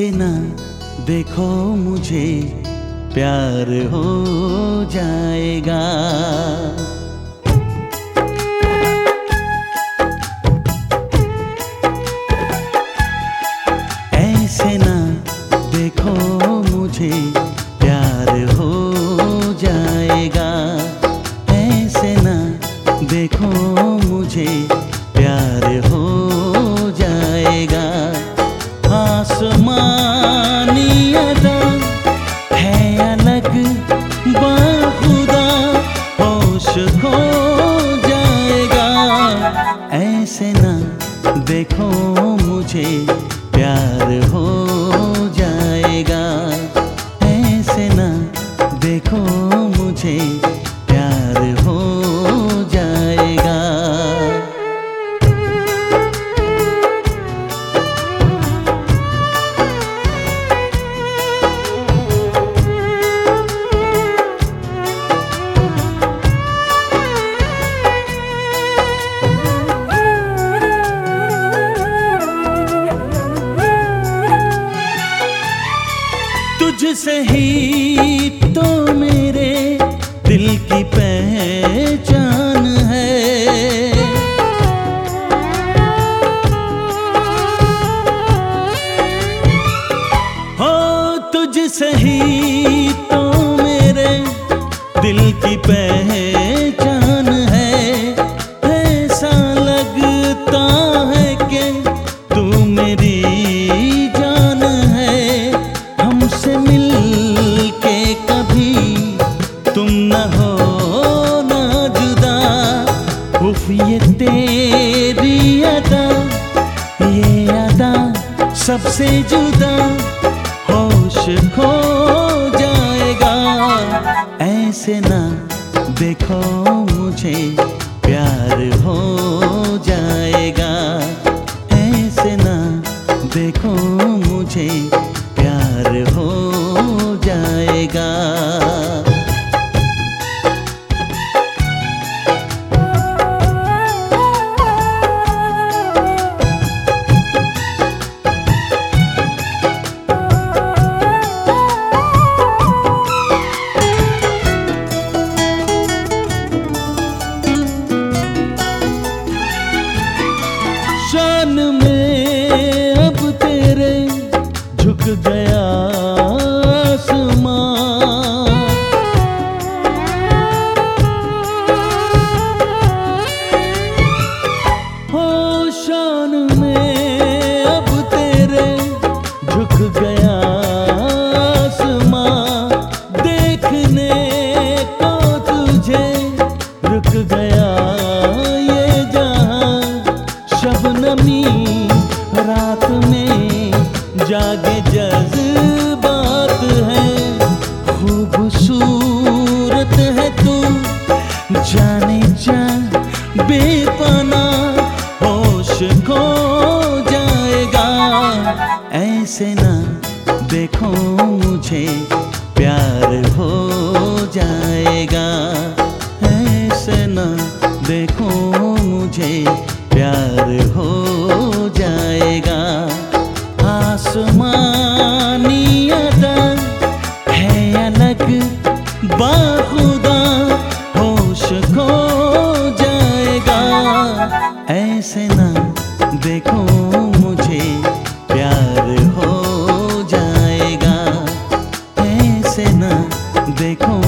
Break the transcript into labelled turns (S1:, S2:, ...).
S1: ऐसे ना देखो मुझे, प्यार हो जाएगा। ऐसे ना देखो मुझे, प्यार हो जाएगा। ऐसे ना देखो मुझे, प्यार हो है अलग बाखुदा होश जाएगा। ऐसे ना देखो मुझे तुझसे ही तो मेरे दिल की पहचान है। हो तुझ सही तो मेरे दिल की पहचान सबसे जुदा होश खो जाएगा। ऐसे ना देखो मुझे प्यार हो शान में अब तेरे झुक गया आसमां। देखने तुझे रुक गया ये जहाँ शबनमी रात में जागे जज्बात है। खूबसूरत है तू, जाने जा बेपना खो जाएगा। ऐसे ना देखो मुझे प्यार देखो